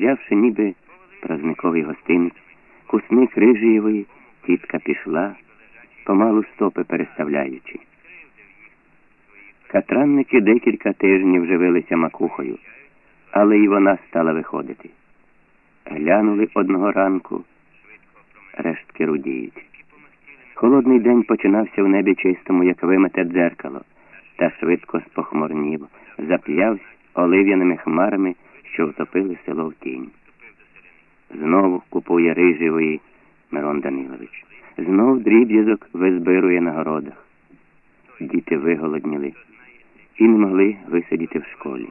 Взявши ніби празниковий гостинець, кусник Рижієвої, тітка пішла, помалу стопи переставляючи. Катранники декілька тижнів живилися макухою, але і вона стала виходити. Глянули одного ранку, рештки рудіють. Холодний день починався в небі чистому, як вимите дзеркало, та швидко спохмурнів, зап'явсь олив'яними хмарами, що втопили село в тінь. Знову купує рижевої Мирон Данилович. Знов дріб'язок визбирує на городах. Діти виголодніли і не могли висидіти в школі.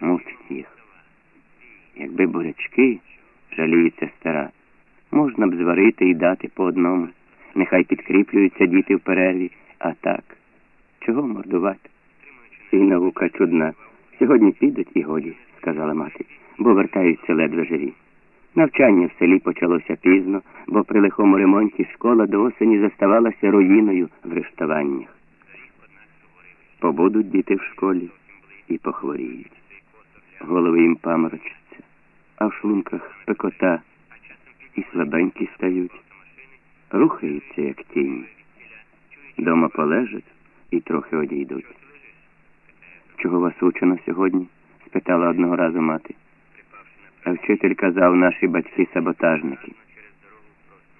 Мучить їх. Якби бурячки, жаліється стара, можна б зварити і дати по одному. Нехай підкріплюються діти в перерві, а так. Чого мордувати? І наука чудна. Сьогодні підуть і годі, сказала мати, бо вертаються ледве живі. Навчання в селі почалося пізно, бо при лихому ремонті школа до осені заставалася руїною в рештуваннях. Побудуть діти в школі і похворіють. Голови їм паморочаться, а в шлунках пекота і слабенькі стають, рухаються, як тіні. Дома полежать і трохи одійдуть. Чого вас учено сьогодні? Спитала одного разу мати. А вчитель казав наші батьки саботажники.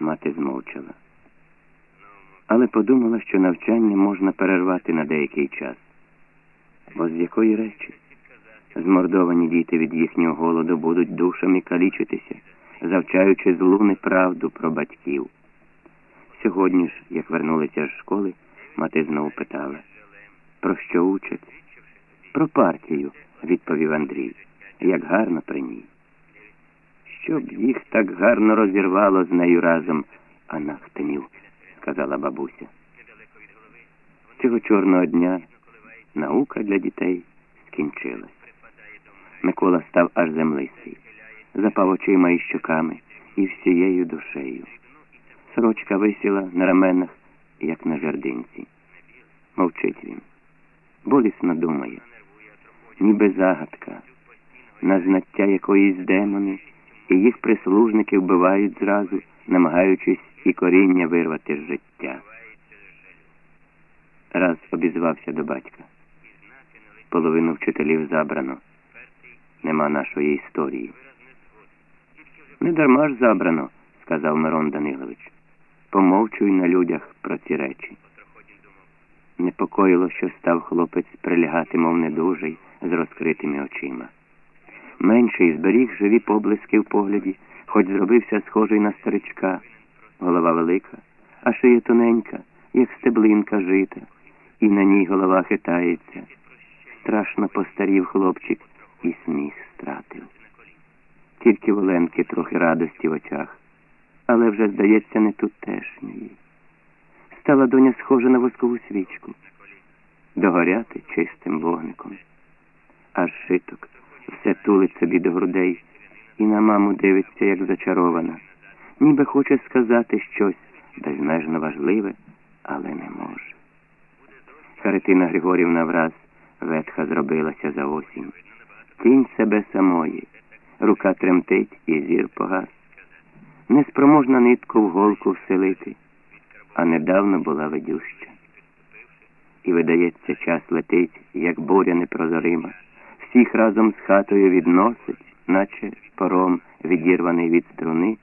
Мати змовчала. Але подумала, що навчання можна перервати на деякий час. Бо з якої речі? Змордовані діти від їхнього голоду будуть душами калічитися, завчаючи злу неправду про батьків. Сьогодні ж, як вернулися з школи, мати знову питала, про що учать? Про партію, відповів Андрій, як гарно при ній. Щоб їх так гарно розірвало з нею разом, анахтемів, сказала бабуся. Цього чорного дня наука для дітей скінчилась. Микола став аж землистий, запав очима і щоками і всією душею. Сорочка висіла на раменах, як на жердинці. Мовчить він. Болісно думає, ніби загадка, на знаття якоїсь демони, і їх прислужники вбивають зразу, намагаючись і коріння вирвати з життя. Раз обізвався до батька. Половину вчителів забрано. Нема нашої історії. Не дарма ж забрано, сказав Мирон Данилович. Помовчуй на людях про ці речі. Непокоїло, що став хлопець прилягати, мов недужий, з розкритими очима. Менший зберіг живі поблиски в погляді, хоч зробився схожий на старичка, голова велика, а шия тоненька, як стеблинка жита, і на ній голова хитається. Страшно постарів хлопчик і сміх стратив. Тільки Оленки трохи радості в очах, але вже, здається, не тутешньої. Стала доня схожа на воскову свічку, догоряти чистим вогником. Аж шиток все тулить собі до грудей і на маму дивиться, як зачарована, ніби хоче сказати щось безмежно важливе, але не може. Харитина Григорівна враз ветха зробилася за осінь. Тінь себе самої, рука тремтить і зір погас. Неспроможна нитку в голку вселити, а недавно була ведюща. І, видається, час летить, як буря непрозорима всіх разом з хатою відносить, наче пором відірваний від струни,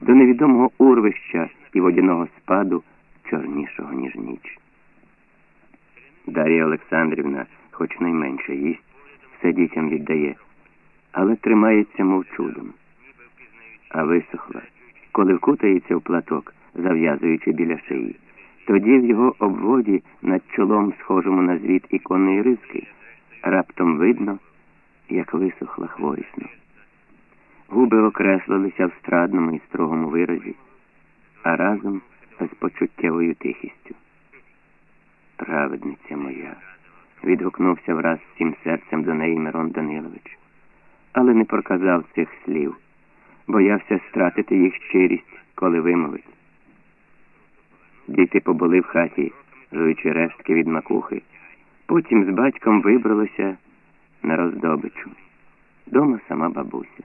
до невідомого урвища і водяного спаду чорнішого, ніж ніч. Дар'я Олександрівна, хоч найменше їсть, все дітям віддає, але тримається мов чудом. А висохла, коли вкутається в платок, зав'язуючи біля шиї. Тоді в його обводі над чолом, схожому на звіт іконної риски, раптом видно, як висохла хворісно. Губи окреслилися в страдному і строгому виразі, а разом з почуттєвою тихістю. Праведниця моя, відгукнувся враз всім серцем до неї Мирон Данилович, але не проказав цих слів, боявся стратити їх щирість, коли вимовить. Діти побули в хаті, жуючи рештки від макухи. Потім з батьком вибралася на роздобичу. Дома сама бабуся.